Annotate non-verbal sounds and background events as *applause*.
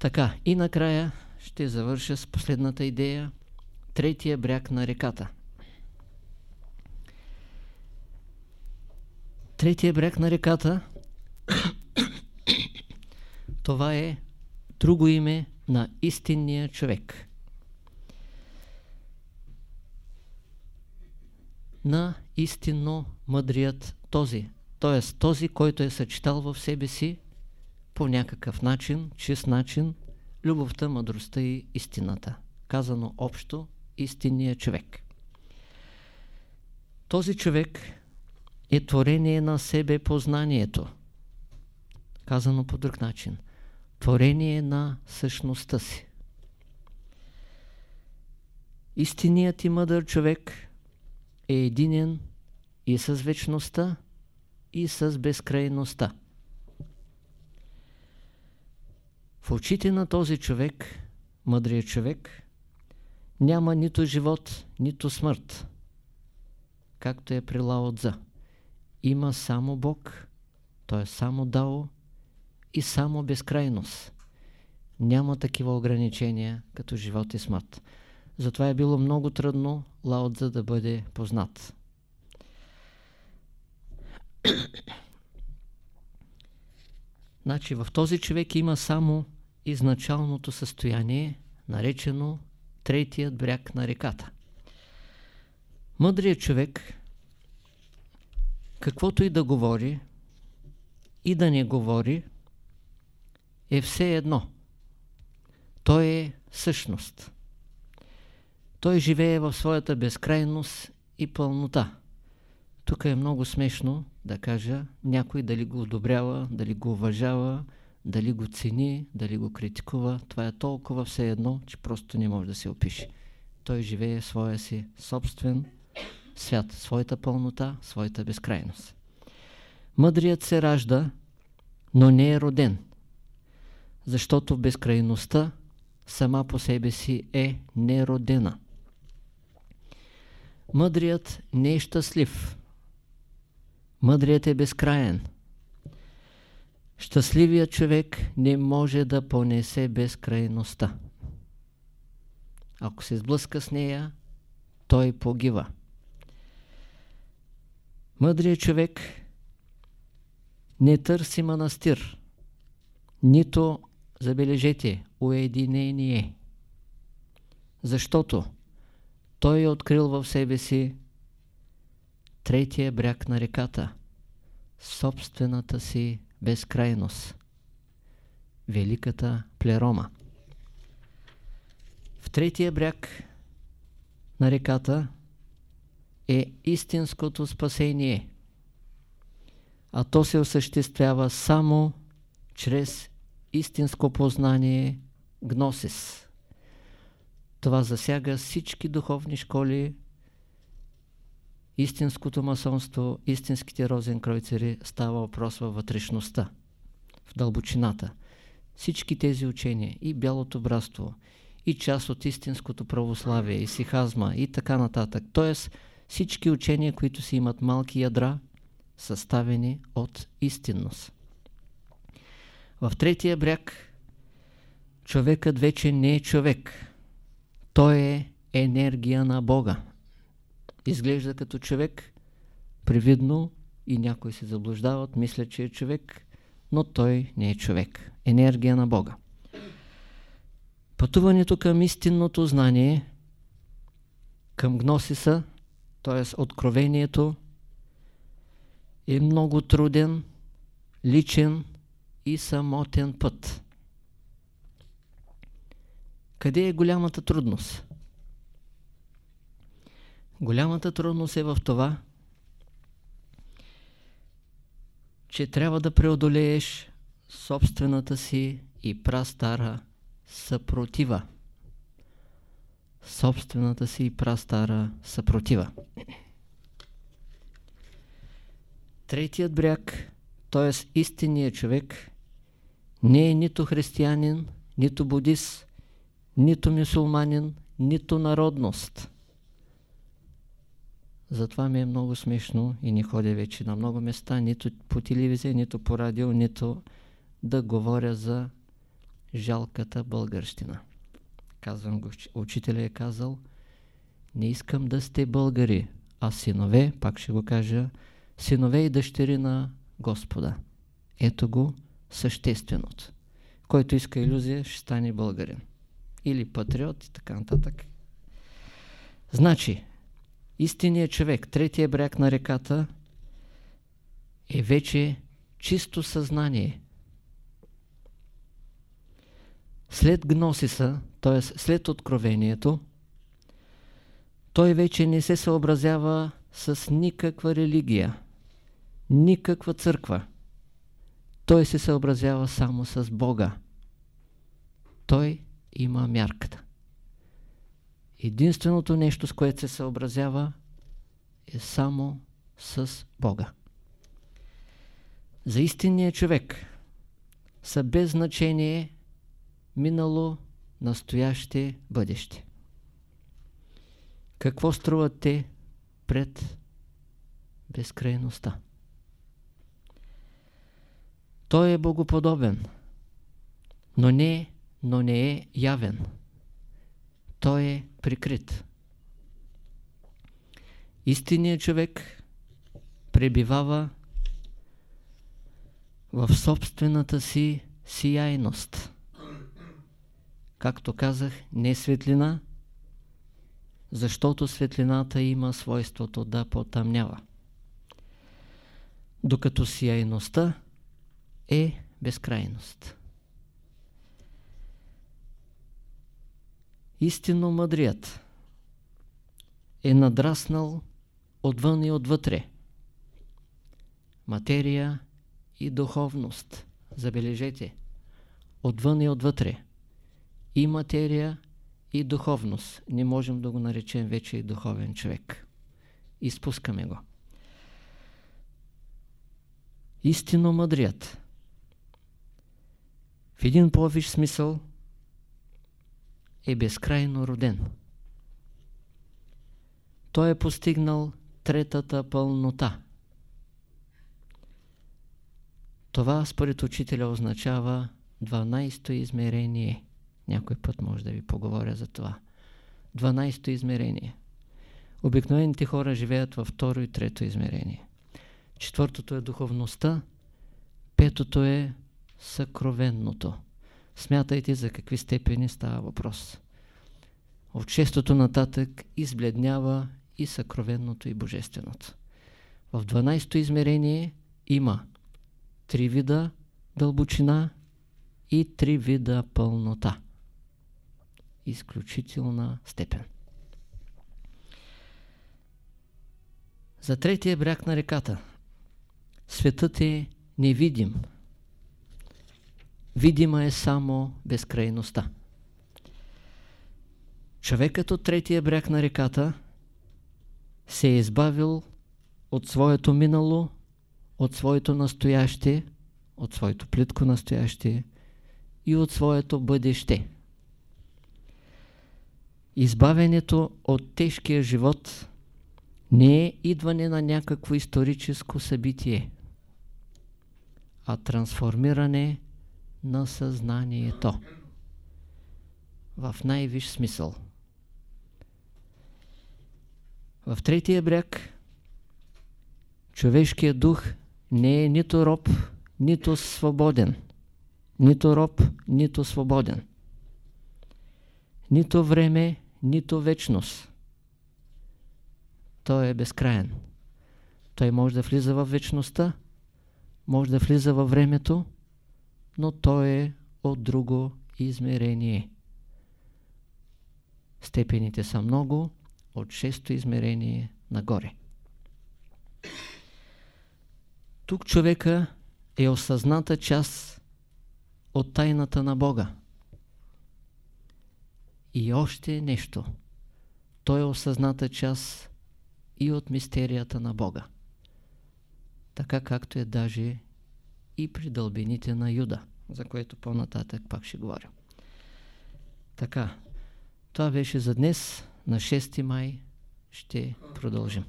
Така, и накрая ще завърша с последната идея. Третия бряг на реката. Третия бряг на реката *coughs* това е друго име на истинния човек. На истинно мъдрият този. Т.е. този, който е съчетал в себе си по някакъв начин, чист начин, любовта, мъдростта и истината. Казано общо, истинният човек. Този човек е творение на себе познанието. Казано по друг начин. Творение на същността си. Истинният и мъдър човек е единен и с вечността, и с безкрайността. В очите на този човек, мъдрият човек, няма нито живот, нито смърт, както е при Лаотза. Има само Бог, т.е. само Дао и само безкрайност. Няма такива ограничения като живот и смърт. Затова е било много трудно Лаотза да бъде познат. Значи в този човек има само изначалното състояние, наречено третият бряг на реката. Мъдрият човек, каквото и да говори, и да не говори, е все едно. Той е същност. Той живее в своята безкрайност и пълнота. Тук е много смешно да кажа някой дали го одобрява, дали го уважава, дали го цени, дали го критикува. Това е толкова все едно, че просто не може да се опише. Той живее своя си собствен свят, своята пълнота, своята безкрайност. Мъдрият се ражда, но не е роден, защото безкрайността сама по себе си е неродена. Мъдрият не е щастлив, Мъдрият е безкраен. Щастливият човек не може да понесе безкрайността. Ако се сблъска с нея, той погива. Мъдрият човек не търси манастир, нито, забележете, уединение, защото той е открил в себе си третия бряг на реката, собствената си безкрайност, великата плерома. В третия бряг на реката е истинското спасение, а то се осъществява само чрез истинско познание гносис. Това засяга всички духовни школи истинското масонство, истинските розенкройцери става въпрос във вътрешността, в дълбочината. Всички тези учения, и бялото братство, и част от истинското православие, и сихазма, и така нататък. Тоест всички учения, които си имат малки ядра, съставени от истинност. В третия бряг човекът вече не е човек. Той е енергия на Бога изглежда като човек, привидно и някои се заблуждават, мислят, че е човек, но той не е човек. Енергия на Бога. Пътуването към истинното знание, към гносиса, т.е. откровението, е много труден, личен и самотен път. Къде е голямата трудност? Голямата трудност е в това, че трябва да преодолееш собствената си и прастара съпротива. Собствената си и прастара съпротива. Третият бряг, т.е. истинният човек, не е нито християнин, нито будист, нито мусулманин, нито народност. Затова ми е много смешно и не ходя вече на много места, нито по телевизия, нито по радио, нито да говоря за жалката българщина. Казвам го, учителя е казал, не искам да сте българи, а синове, пак ще го кажа, синове и дъщери на Господа. Ето го същественото. Който иска иллюзия, ще стане българин. Или патриот и така нататък. Значи, истинният човек, третия бряг на реката, е вече чисто съзнание. След гносиса, т.е. след откровението, той вече не се съобразява с никаква религия, никаква църква. Той се съобразява само с Бога. Той има мярката. Единственото нещо, с което се съобразява, е само с Бога. За истинния човек са без значение минало, настояще, бъдеще. Какво струват те пред безкрайността? Той е богоподобен, но не, но не е явен. Той е прикрит. Истинният човек пребивава в собствената си сияйност. Както казах, не светлина, защото светлината има свойството да потъмнява. Докато сияйността е безкрайност. Истинно мъдрият е надраснал отвън и отвътре. Материя и духовност. Забележете. Отвън и отвътре. И материя, и духовност. Не можем да го наречем вече и духовен човек. Изпускаме го. Истинно мъдрият. В един по-виш смисъл е безкрайно роден. Той е постигнал третата пълнота. Това според учителя означава 12-то измерение. Някой път може да ви поговоря за това. 12-то измерение. Обикновените хора живеят във второ и трето измерение. Четвъртото е духовността, петото е съкровенното. Смятайте за какви степени става въпрос. От шестото нататък избледнява и съкровенното и божественото. В 12-то измерение има три вида дълбочина и три вида пълнота. Изключителна степен. За третия бряг на реката светът е невидим. Видима е само безкрайността. Човекът от третия бряг на реката се е избавил от своето минало от своето настояще, от своето плитко настояще и от своето бъдеще. Избавянето от тежкия живот не е идване на някакво историческо събитие, а трансформиране на съзнанието в най-виш смисъл. В третия бряг човешкият дух не е нито роб, нито свободен. Нито роб, нито свободен. Нито време, нито вечност. Той е безкраен. Той може да влиза в вечността, може да влиза във времето, но той е от друго измерение. Степените са много, от шесто измерение нагоре. Тук човека е осъзната част от тайната на Бога. И още нещо. Той е осъзната част и от мистерията на Бога. Така както е даже и при дълбините на Юда, за което по-нататък пак ще говоря. Така, това беше за днес. На 6 май ще продължим.